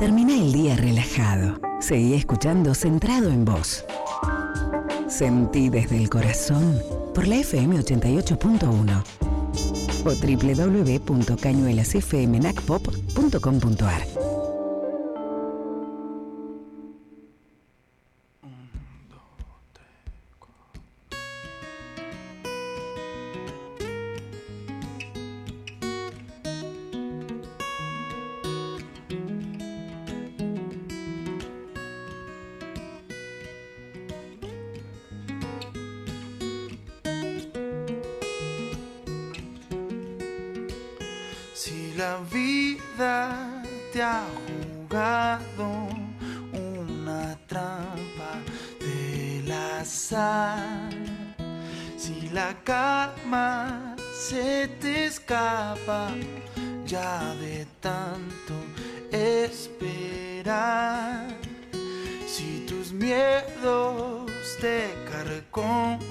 Termina el día relajado. Seguí escuchando Centrado en Vos. Sentí desde el corazón por la FM 88.1 o www.cañuelasfmnacpop.com.ar. si tus miedos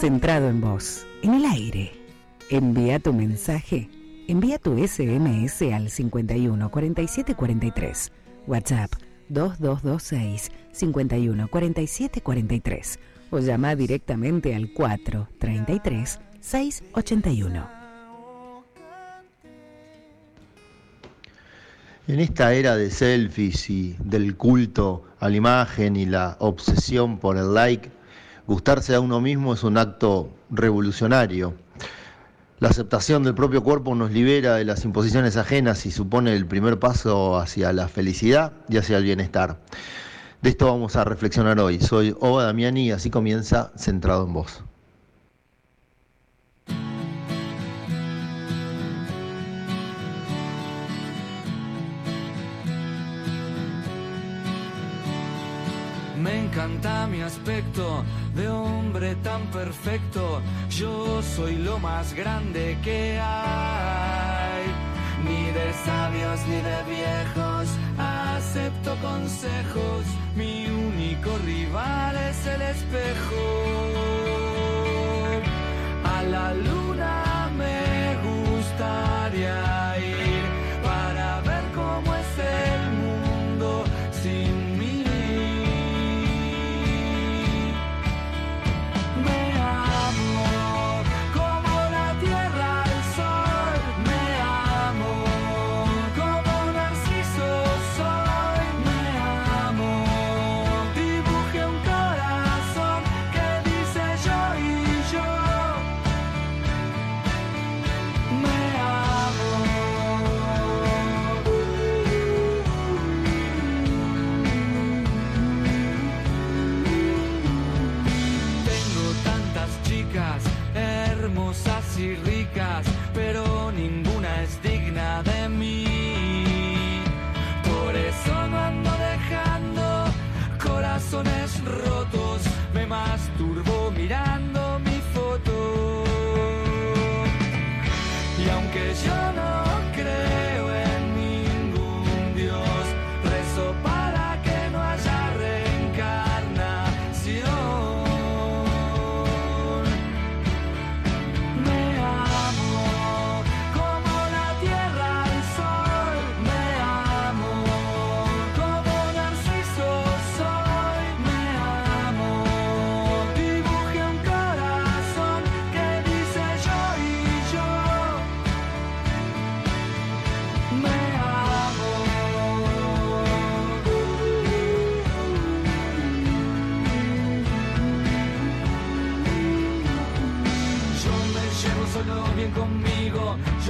Centrado en vos, en el aire. Envía tu mensaje. Envía tu SMS al 51 47 43. WhatsApp 2226 51 47 43. O llama directamente al 4 33 681. En esta era de selfies y del culto a la imagen y la obsesión por el like, gustarse a uno mismo es un acto revolucionario. La aceptación del propio cuerpo nos libera de las imposiciones ajenas y supone el primer paso hacia la felicidad y hacia el bienestar. De esto vamos a reflexionar hoy. Soy Oba Damiani y así comienza Centrado en Vos. Me encanta mi aspecto de hombre tan perfecto. Yo soy lo más grande que hay. Ni de sabios ni de viejos acepto consejos. Mi único rival es el espejo.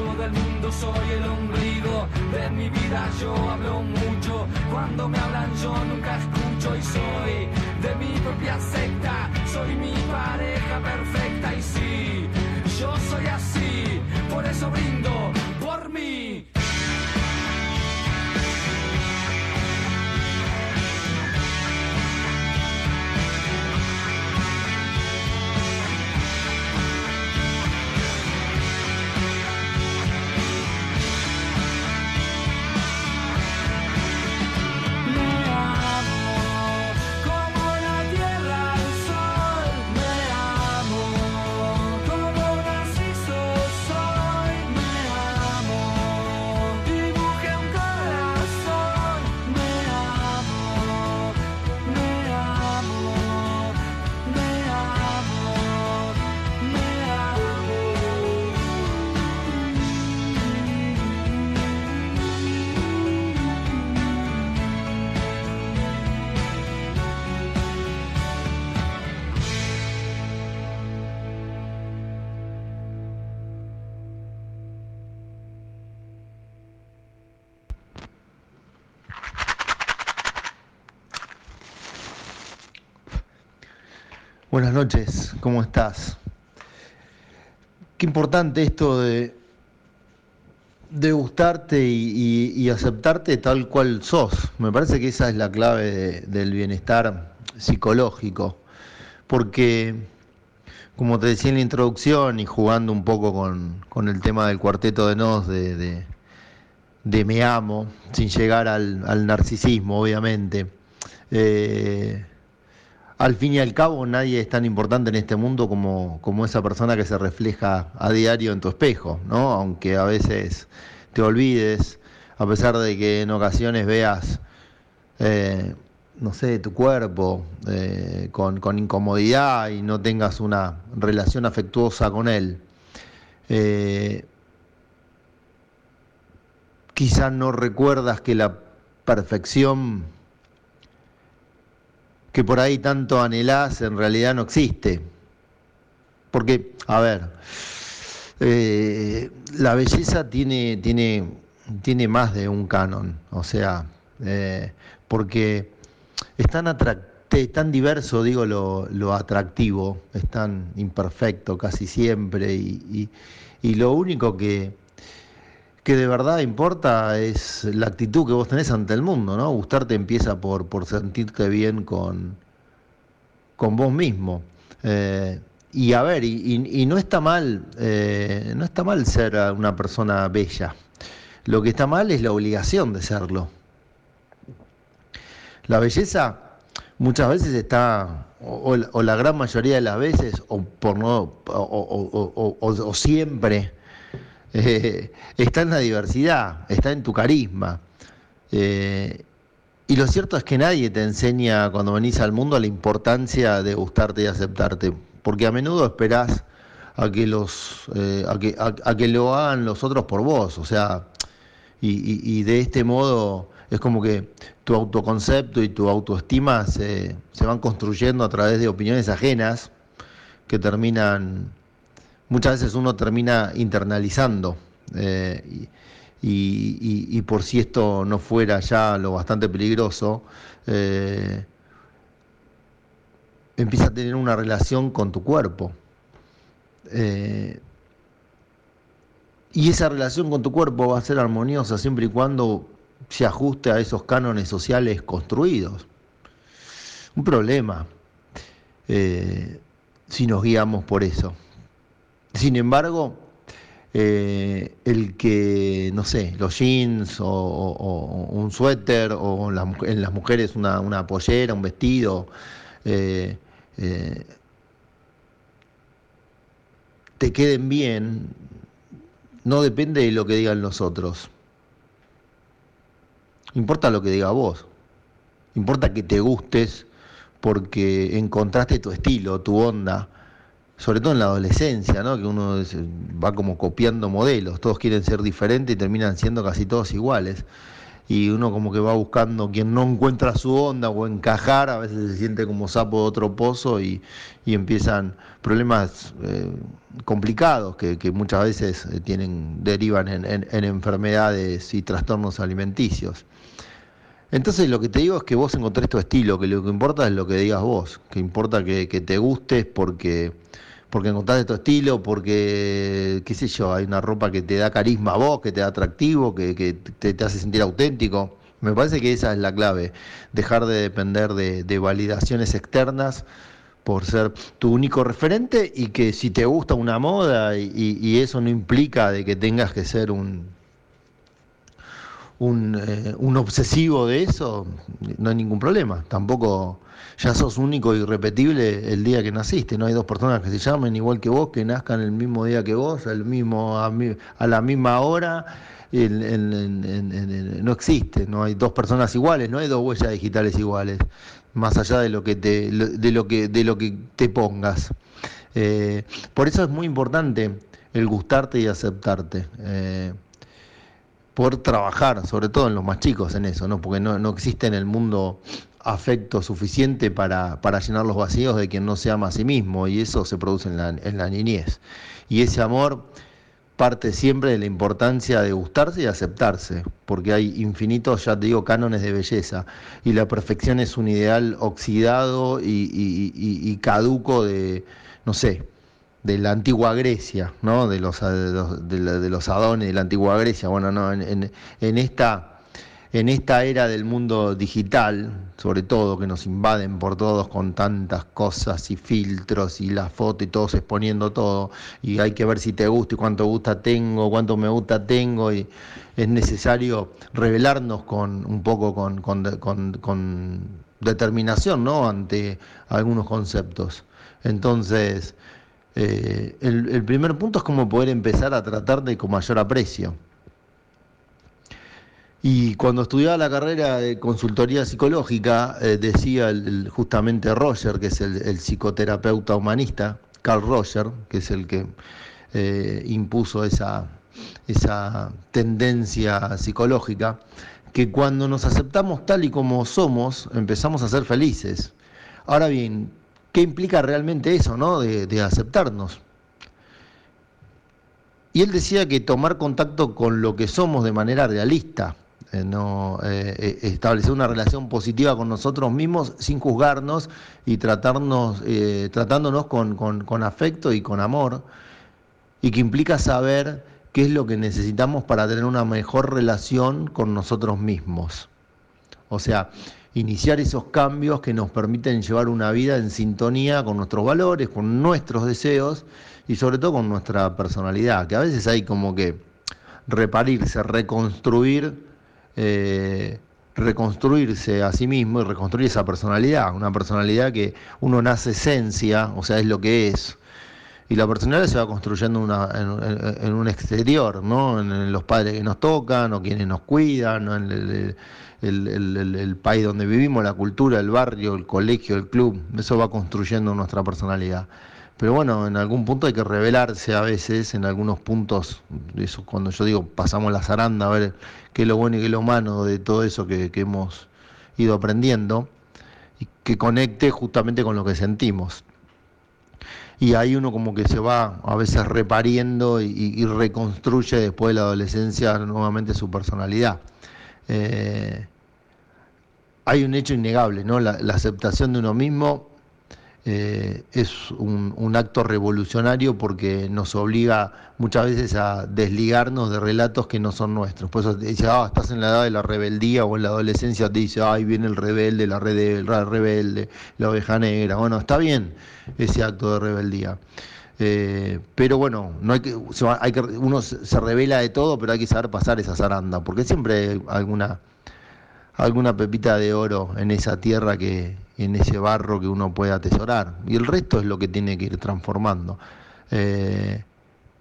yo del mundo soy el ombligo de mi vida. Yo hablo mucho, cuando me hablan yo nunca escucho y soy de mi propia secta. Soy mi pareja perfecta y sí, yo soy así, por eso brindo. Buenas noches, ¿cómo estás? Qué importante esto de, de gustarte y, aceptarte tal cual sos. Me parece que esa es la clave de- del bienestar psicológico. Porque, como te decía en la introducción y jugando un poco con, el tema del cuarteto de nos, de, me amo, sin llegar al, al narcisismo, obviamente. eh, al fin y al cabo, nadie es tan importante en este mundo como, como esa persona que se refleja a diario en tu espejo, ¿no? Aunque a veces te olvides, a pesar de que en ocasiones veas, eh, no sé, tu cuerpo eh, con, incomodidad y no tengas una relación afectuosa con él. Eh, quizás no recuerdas que la perfección que por ahí tanto anhelás en realidad no existe. Porque, a ver, eh, la belleza tiene, tiene, tiene más de un canon, o sea, eh, porque es tan, es tan diverso, digo, lo, lo atractivo, es tan imperfecto casi siempre, y- y lo único que, que de verdad importa es la actitud que vos tenés ante el mundo, ¿no? Gustarte empieza por, por sentirte bien con, con vos mismo. Eh, y a ver, y, y- no está mal, eh, no está mal ser una persona bella. Lo que está mal es la obligación de serlo. La belleza muchas veces está, o, la- gran mayoría de las veces, o por no, o- o- o siempre, eh, está en la diversidad, está en tu carisma. Eh, y lo cierto es que nadie te enseña cuando venís al mundo la importancia de gustarte y aceptarte, porque a menudo esperás a que los eh, a, que, a- que lo hagan los otros por vos, o sea, y, y- y de este modo es como que tu autoconcepto y tu autoestima se, se van construyendo a través de opiniones ajenas que terminan muchas veces uno termina internalizando. eh, y, y- y- por si esto no fuera ya lo bastante peligroso, eh, empieza a tener una relación con tu cuerpo. Eh, y esa relación con tu cuerpo va a ser armoniosa siempre y cuando se ajuste a esos cánones sociales construidos. Un problema si nos guiamos por eso. Sin embargo, eh, el que, no sé, los jeans o, un suéter o en las mujeres una, una pollera, un vestido, eh, eh, te queden bien, no depende de lo que digan los otros. Importa lo que diga vos. Importa que te gustes porque encontraste tu estilo, tu onda, sobre todo en la adolescencia, ¿no? que uno va como copiando modelos, todos quieren ser diferentes y terminan siendo casi todos iguales. Y uno como que va buscando quien no encuentra su onda o encajar, a veces se siente como sapo de otro pozo y, y empiezan problemas eh, complicados que, que muchas veces eh, tienen, derivan en, en- en enfermedades y trastornos alimenticios. Entonces lo que te digo es que vos encontrés tu estilo, que lo que importa es lo que digas vos, que importa que, que te gustes porque, porque encontraste tu estilo, porque, qué sé yo, hay una ropa que te da carisma a vos, que te da atractivo, que, que te, hace sentir auténtico. Me parece que esa es la clave, dejar de depender de, de validaciones externas por ser tu único referente y que si te gusta una moda y, y- y eso no implica de que tengas que ser un, un, eh, un obsesivo de eso, no hay ningún problema. Tampoco ya sos único y irrepetible el día que naciste. No hay dos personas que se llamen igual que vos, que nazcan el mismo día que vos, el mismo, a, la misma hora. No existe, no hay dos personas iguales, no hay dos huellas digitales iguales, más allá de lo que te, de lo que, de lo que te pongas. Eh, por eso es muy importante el gustarte y aceptarte. Eh, poder trabajar, sobre todo en los más chicos, en eso, ¿no? Porque no, no existe en el mundo afecto suficiente para, para llenar los vacíos de quien no se ama a sí mismo, y eso se produce en la, en la niñez. Y ese amor parte siempre de la importancia de gustarse y aceptarse, porque hay infinitos, ya te digo, cánones de belleza, y la perfección es un ideal oxidado y, y- caduco de, no sé, de la antigua Grecia, ¿no? De los, de los, de los Adones de la antigua Grecia. Bueno, no, en, en- esta, en esta era del mundo digital, sobre todo, que nos invaden por todos con tantas cosas y filtros y la foto y todos exponiendo todo, y hay que ver si te gusta y cuánto gusta tengo, cuánto me gusta tengo, y es necesario revelarnos con un poco con, con, con- con determinación, ¿no? Ante algunos conceptos. Entonces, eh, el, primer punto es cómo poder empezar a tratarte con mayor aprecio. Y cuando estudiaba la carrera de consultoría psicológica, eh, decía justamente Roger, que es el, psicoterapeuta humanista, Carl Roger, que es el que eh, impuso esa tendencia psicológica, que cuando nos aceptamos tal y como somos, empezamos a ser felices. Ahora bien, ¿qué implica realmente eso, no? De, aceptarnos. Y él decía que tomar contacto con lo que somos de manera realista, eh, no, eh, eh, establecer una relación positiva con nosotros mismos sin juzgarnos y tratarnos, tratándonos con afecto y con amor, y que implica saber qué es lo que necesitamos para tener una mejor relación con nosotros mismos. O sea, iniciar esos cambios que nos permiten llevar una vida en sintonía con nuestros valores, con nuestros deseos y sobre todo con nuestra personalidad, que a veces hay como que reparirse, reconstruir, eh, reconstruirse a sí mismo y reconstruir esa personalidad, una personalidad que uno nace esencia, o sea, es lo que es. Y la personalidad se va construyendo una- en, un exterior, ¿no? En, los padres que nos tocan o quienes nos cuidan, ¿no? en el, país donde vivimos, la cultura, el barrio, el colegio, el club. Eso va construyendo nuestra personalidad. Pero bueno, en algún punto hay que revelarse a veces, en algunos puntos, eso cuando yo digo pasamos la zaranda a ver qué es lo bueno y qué es lo malo de todo eso que, que hemos ido aprendiendo y que conecte justamente con lo que sentimos y ahí uno como que se va a veces repariendo y, reconstruye después de la adolescencia nuevamente su personalidad. Eh, hay un hecho innegable, ¿no? La aceptación de uno mismo eh, es un, acto revolucionario porque nos obliga muchas veces a desligarnos de relatos que no son nuestros. Por eso dice, ah, estás en la edad de la rebeldía o en la adolescencia te dice, ay, viene el rebelde, la, la rebelde, la oveja negra. Bueno, está bien ese acto de rebeldía. Eh, pero bueno, no hay que, hay que, uno se revela de todo, pero hay que saber pasar esa zaranda, porque siempre hay alguna, alguna pepita de oro en esa tierra que, en ese barro que uno puede atesorar. Y el resto es lo que tiene que ir transformando. Eh,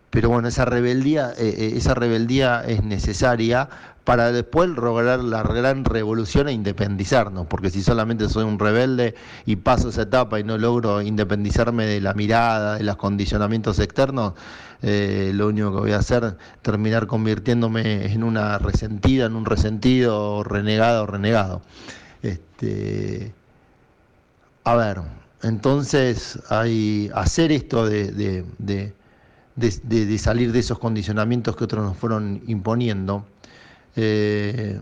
pero bueno, esa rebeldía, eh, eh, esa rebeldía es necesaria para después lograr la gran revolución e independizarnos, porque si solamente soy un rebelde y paso esa etapa y no logro independizarme de la mirada, de los condicionamientos externos, lo único que voy a hacer es terminar convirtiéndome en una resentida, en un resentido, renegado, renegado. Este, a ver, entonces hay hacer esto de, de- de- de- salir de esos condicionamientos que otros nos fueron imponiendo, eh,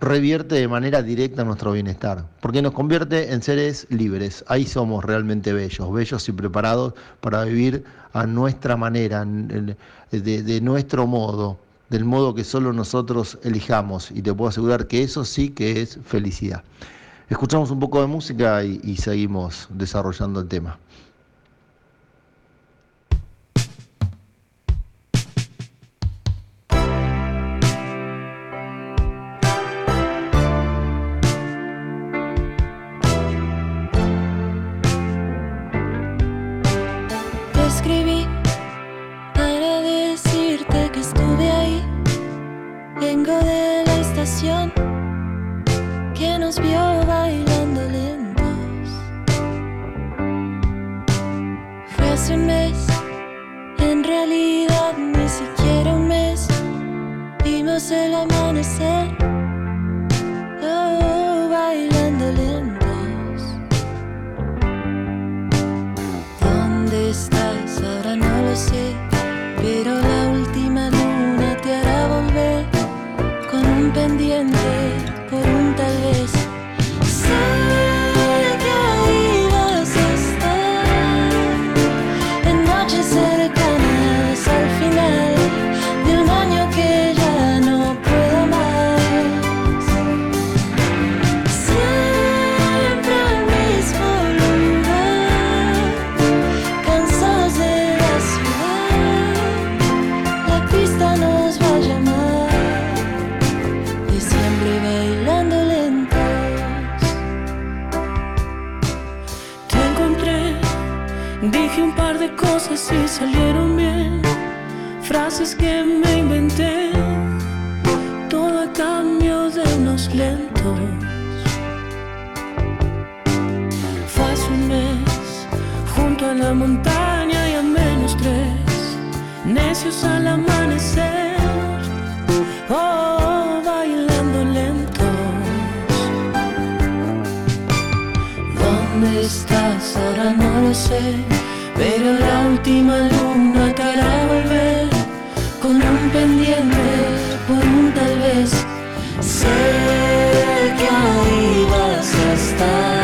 revierte de manera directa nuestro bienestar, porque nos convierte en seres libres. Ahí somos realmente bellos, bellos y preparados para vivir a nuestra manera, de nuestro modo, del modo que solo nosotros elijamos. Y te puedo asegurar que eso sí que es felicidad. Escuchamos un poco de música y, y seguimos desarrollando el tema. Por un tal vez. Y salieron bien. Frases que me inventé, todo a cambio de unos lentos. Fue un mes, junto a la montaña y a menos tres, necios al amanecer. Oh. ¿Dónde estás? Ahora no lo sé. Pero la última luna te hará volver con un pendiente por un tal vez. Sé que ahí vas a estar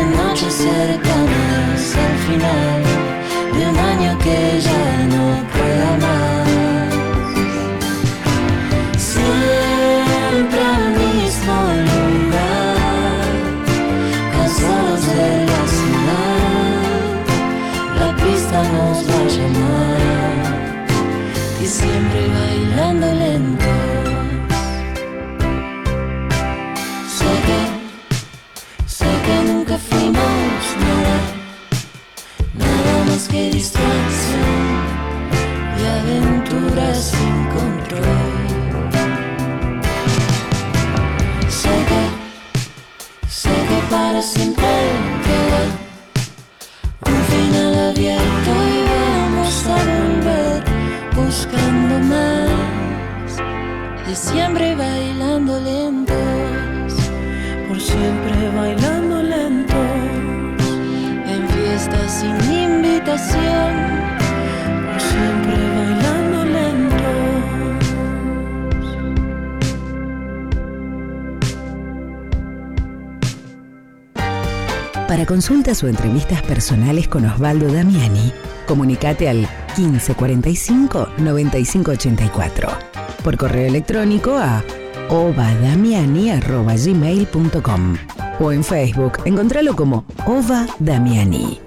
en noches cercanas para siempre queda un final abierto y vamos a volver buscando más. De siempre bailando lentos, Por siempre bailando lentos. en fiestas sin invitación. Para consultas o entrevistas personales con Osvaldo Damiani, comunicate al 1545 9584. Por correo electrónico a ovadamiani.gmail.com o en Facebook, encontralo como Ova Damiani.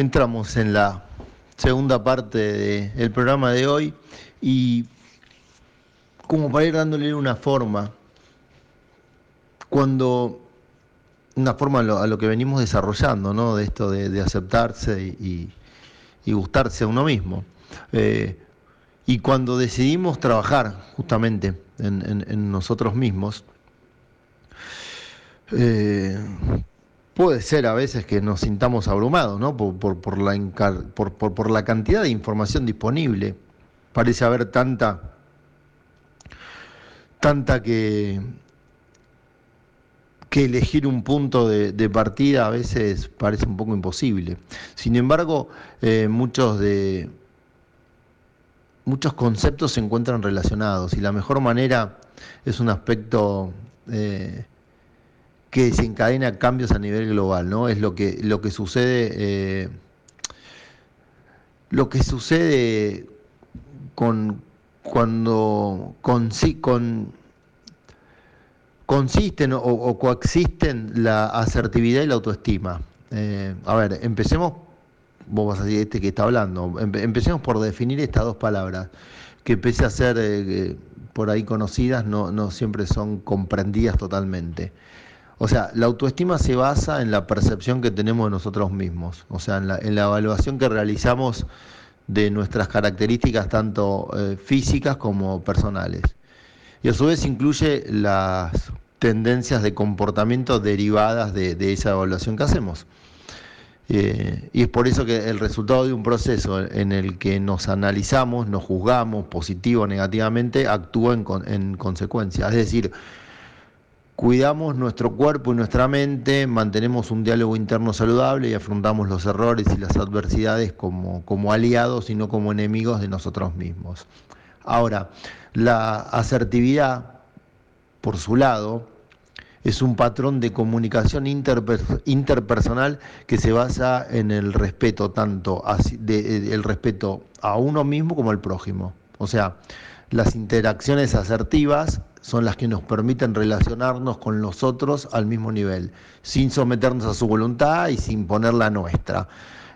Entramos en la segunda parte del programa de hoy y como para ir dándole una forma, cuando una forma a lo, que venimos desarrollando, ¿no? De esto de, aceptarse y, gustarse a uno mismo. Eh, y cuando decidimos trabajar justamente en, en- en nosotros mismos, eh, puede ser a veces que nos sintamos abrumados, ¿no? Por, por, la, cantidad de información disponible. Parece haber tanta, tanta que, que elegir un punto de, de partida a veces parece un poco imposible. Sin embargo, eh, muchos de muchos conceptos se encuentran relacionados y la mejor manera es un aspecto eh, que desencadena cambios a nivel global, ¿no? Es lo que, lo que sucede, eh, lo que sucede con cuando consi- con, consisten o, coexisten la asertividad y la autoestima. Eh, a ver, empecemos, vos vas a decir este que está hablando, empe- empecemos por definir estas dos palabras, que pese a ser eh, por ahí conocidas, no, no siempre son comprendidas totalmente. O sea, la autoestima se basa en la percepción que tenemos de nosotros mismos, o sea, en la, en la evaluación que realizamos de nuestras características tanto eh, físicas como personales. Y a su vez incluye las tendencias de comportamiento derivadas de, esa evaluación que hacemos. Eh, y es por eso que el resultado de un proceso en el que nos analizamos, nos juzgamos positivo o negativamente, actúa en consecuencia. Es decir, cuidamos nuestro cuerpo y nuestra mente, mantenemos un diálogo interno saludable y afrontamos los errores y las adversidades como, como aliados y no como enemigos de nosotros mismos. Ahora, la asertividad, por su lado, es un patrón de comunicación interper- interpersonal que se basa en el respeto tanto el respeto a uno mismo como al prójimo. O sea, las interacciones asertivas son las que nos permiten relacionarnos con los otros al mismo nivel, sin someternos a su voluntad y sin poner la nuestra.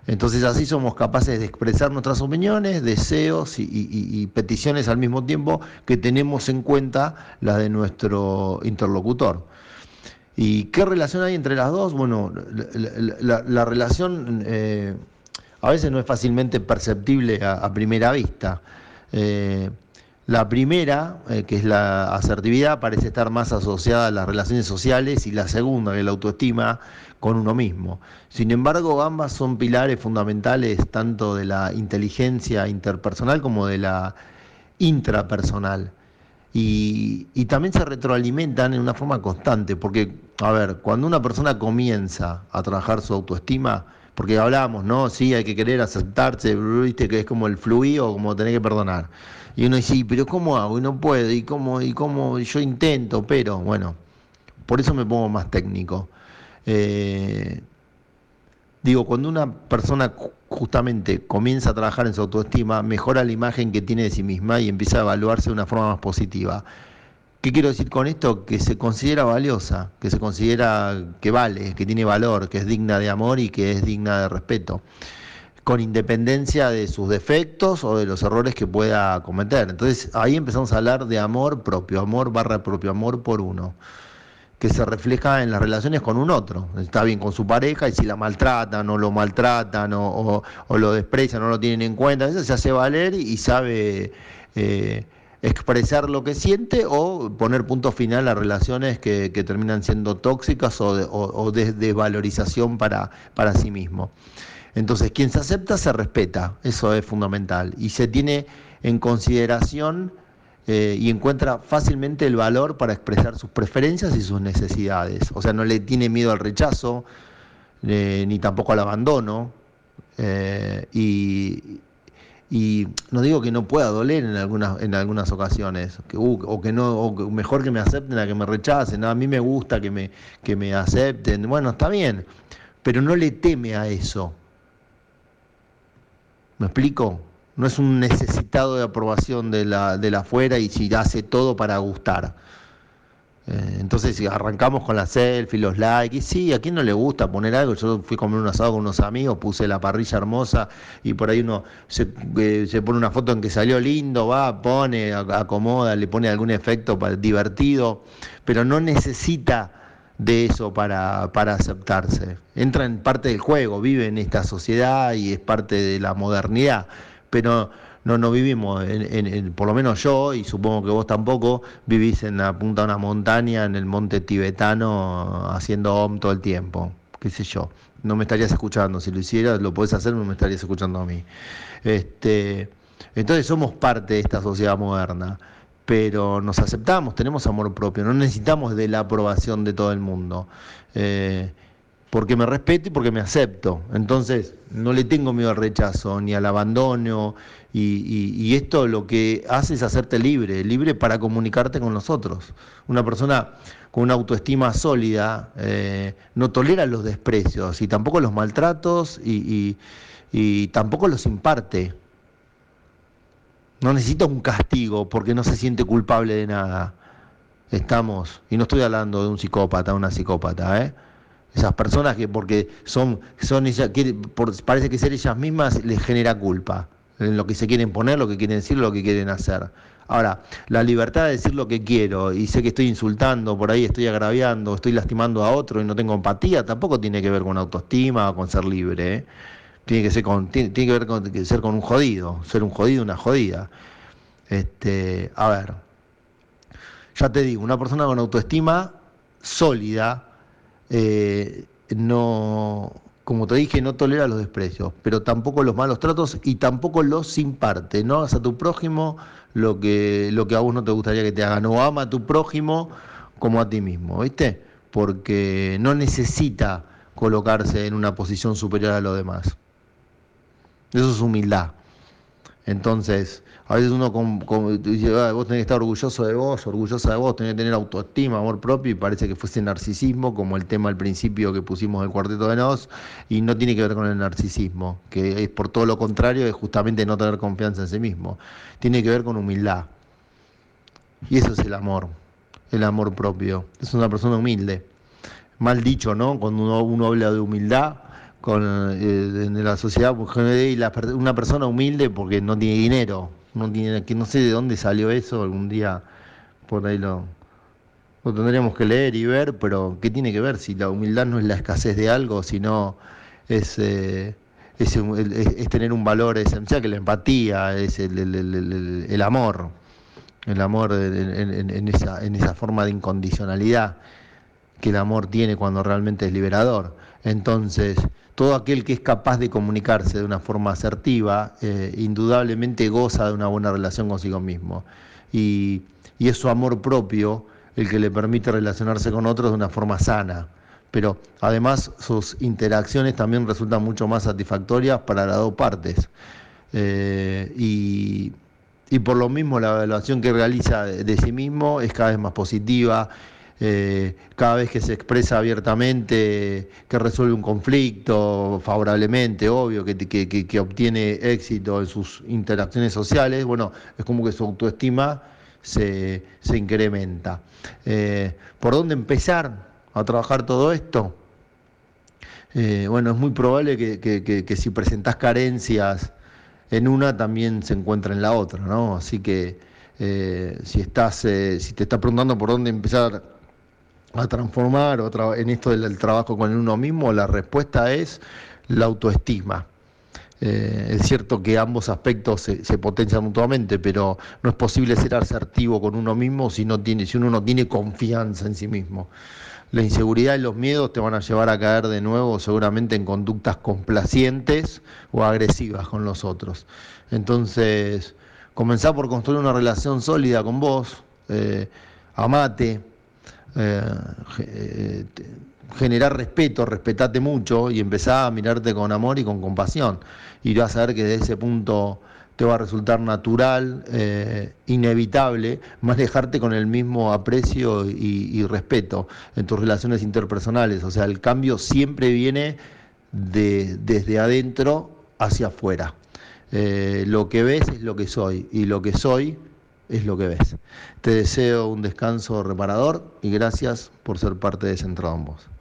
Entonces así somos capaces de expresar nuestras opiniones, deseos y, peticiones al mismo tiempo que tenemos en cuenta las de nuestro interlocutor. ¿Y qué relación hay entre las dos? Bueno, la, la- la- la relación eh, a veces no es fácilmente perceptible a, a primera vista. Eh, la primera, eh, que es la asertividad, parece estar más asociada a las relaciones sociales y la segunda, que es la autoestima, con uno mismo. Sin embargo, ambas son pilares fundamentales tanto de la inteligencia interpersonal como de la intrapersonal. Y, también se retroalimentan en una forma constante, porque, a ver, cuando una persona comienza a trabajar su autoestima, porque hablábamos, ¿no? Sí, hay que querer aceptarse, viste que es como el fluido, como tener que perdonar. Y uno dice, "Sí, pero ¿cómo hago? Y no puedo, y cómo, y cómo, yo intento, pero, bueno, por eso me pongo más técnico. Eh, Digo, cuando una persona ju- justamente comienza a trabajar en su autoestima, mejora la imagen que tiene de sí misma y empieza a evaluarse de una forma más positiva. ¿Qué quiero decir con esto? Que se considera valiosa, que se considera que vale, que tiene valor, que es digna de amor y que es digna de respeto, con independencia de sus defectos o de los errores que pueda cometer. Entonces ahí empezamos a hablar de amor propio, amor barra propio, amor por uno que se refleja en las relaciones con un otro. Está bien con su pareja y si la maltratan o lo maltratan o, lo desprecian o no lo tienen en cuenta, eso se hace valer y sabe eh, expresar lo que siente o poner punto final a relaciones que, terminan siendo tóxicas o de, o de desvalorización para, para sí mismo. Entonces, quien se acepta se respeta, eso es fundamental, y se tiene en consideración eh, y encuentra fácilmente el valor para expresar sus preferencias y sus necesidades. O sea, no le tiene miedo al rechazo, eh, ni tampoco al abandono, eh, y, no digo que no pueda doler en algunas, en algunas ocasiones, que, uh, o que no, o mejor que me acepten a que me rechacen, a mí me gusta que me, que me acepten, bueno, está bien, pero no le teme a eso. ¿Me explico? No es un necesitado de aprobación de la, de la afuera y si hace todo para gustar. Eh, entonces si arrancamos con la selfie, los likes, y sí, a quién no le gusta poner algo, yo fui a comer un asado con unos amigos, puse la parrilla hermosa y por ahí uno se, eh, se pone una foto en que salió lindo, va, pone, ac- acomoda, le pone algún efecto para, divertido, pero no necesita de eso para, para aceptarse. Entra en parte del juego, vive en esta sociedad y es parte de la modernidad, pero no, no vivimos, en, por lo menos yo, y supongo que vos tampoco, vivís en la punta de una montaña, en el monte tibetano, haciendo OM todo el tiempo, qué sé yo. No me estarías escuchando, si lo hicieras, lo podés hacer, no me estarías escuchando a mí. Este, entonces somos parte de esta sociedad moderna, pero nos aceptamos, tenemos amor propio, no necesitamos de la aprobación de todo el mundo. Eh, porque me respeto y porque me acepto. Entonces, no le tengo miedo al rechazo ni al abandono. Y, esto lo que hace es hacerte libre, libre para comunicarte con los otros. Una persona con una autoestima sólida eh, no tolera los desprecios y tampoco los maltratos y, y tampoco los imparte. No necesita un castigo porque no se siente culpable de nada. Estamos, y no estoy hablando de un psicópata, una psicópata, ¿eh? Esas personas que porque son, son ellas, parece que ser ellas mismas les genera culpa en lo que se quieren poner, lo que quieren decir, lo que quieren hacer. Ahora, la libertad de decir lo que quiero y sé que estoy insultando, por ahí estoy agraviando, estoy lastimando a otro y no tengo empatía, tampoco tiene que ver con autoestima o con ser libre. ¿eh? Tiene que ser con, tiene, que ver con ser con un jodido, ser un jodido, una jodida. Este, a ver, ya te digo, una persona con autoestima sólida eh, no, como te dije, no tolera los desprecios, pero tampoco los malos tratos y tampoco los imparte. No hagas a tu prójimo lo que, lo que a vos no te gustaría que te hagan. O ama a tu prójimo como a ti mismo, ¿viste? Porque no necesita colocarse en una posición superior a los demás. Eso es humildad. Entonces, a veces uno dice, ah, vos tenés que estar orgulloso de vos, orgullosa de vos, tenés que tener autoestima, amor propio, y parece que fuese narcisismo, como el tema al principio que pusimos del cuarteto de Nos, y no tiene que ver con el narcisismo, que es por todo lo contrario, es justamente no tener confianza en sí mismo. Tiene que ver con humildad. Y eso es el amor, el amor propio. Es una persona humilde. Mal dicho, ¿no? Cuando uno habla de humildad, con, eh, la sociedad, pues, una persona humilde porque no tiene dinero, no tiene, que no sé de dónde salió eso, algún día por ahí lo, tendríamos que leer y ver, pero ¿qué tiene que ver si la humildad no es la escasez de algo, sino es, eh, es, tener un valor esencial, que la empatía, es el, el, amor, el amor en, esa, en esa forma de incondicionalidad que el amor tiene cuando realmente es liberador. Entonces, todo aquel que es capaz de comunicarse de una forma asertiva, eh, indudablemente goza de una buena relación consigo mismo. Y, es su amor propio el que le permite relacionarse con otros de una forma sana. Pero además sus interacciones también resultan mucho más satisfactorias para las dos partes. Eh, y, por lo mismo la evaluación que realiza de sí mismo es cada vez más positiva, eh, cada vez que se expresa abiertamente, que resuelve un conflicto favorablemente, obvio, que, obtiene éxito en sus interacciones sociales, bueno, es como que su autoestima se, incrementa. Eh, ¿Por dónde empezar a trabajar todo esto? Eh, bueno, es muy probable que, si presentás carencias en una, también se encuentra en la otra, ¿no? Así que si estás, si te estás preguntando por dónde empezar a transformar o en esto del trabajo con uno mismo, la respuesta es la autoestima. Eh, es cierto que ambos aspectos se, potencian mutuamente, pero no es posible ser asertivo con uno mismo si, no tiene, si uno no tiene confianza en sí mismo. La inseguridad y los miedos te van a llevar a caer de nuevo seguramente en conductas complacientes o agresivas con los otros. Entonces, comenzar por construir una relación sólida con vos, eh, amate, eh, generar respeto, respetate mucho y empezar a mirarte con amor y con compasión. Y vas a ver que de ese punto te va a resultar natural, eh, inevitable, manejarte con el mismo aprecio y, respeto en tus relaciones interpersonales. O sea, el cambio siempre viene de, desde adentro hacia afuera. Eh, lo que ves es lo que soy y lo que soy es lo que ves. Te deseo un descanso reparador y gracias por ser parte de Centrado en.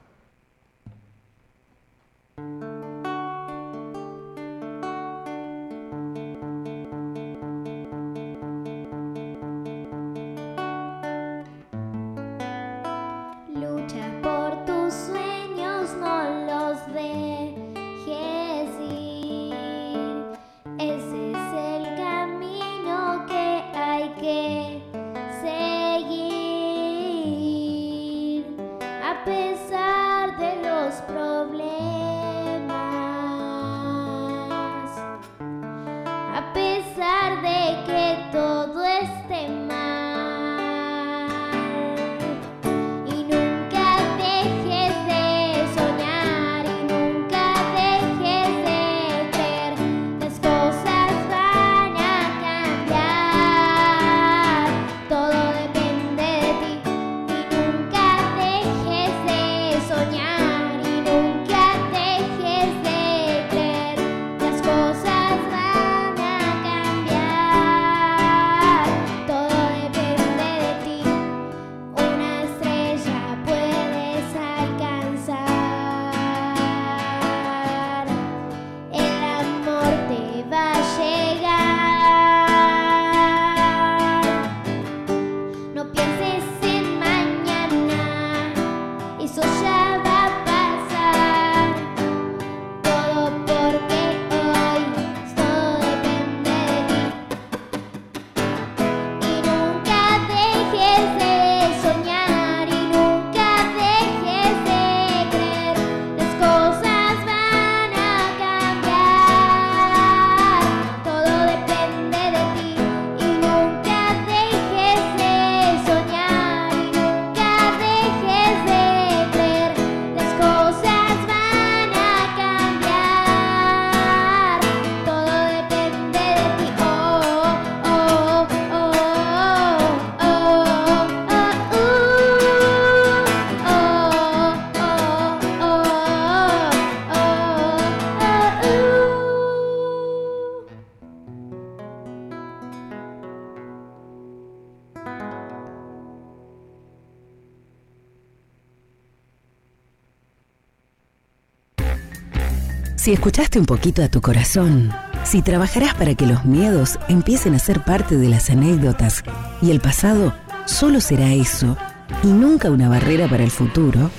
Si escuchaste un poquito a tu corazón, si trabajarás para que los miedos empiecen a ser parte de las anécdotas y el pasado solo será eso y nunca una barrera para el futuro,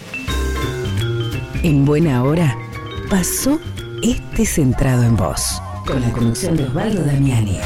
en buena hora pasó este centrado en vos, con la conducción de Osvaldo Damiani.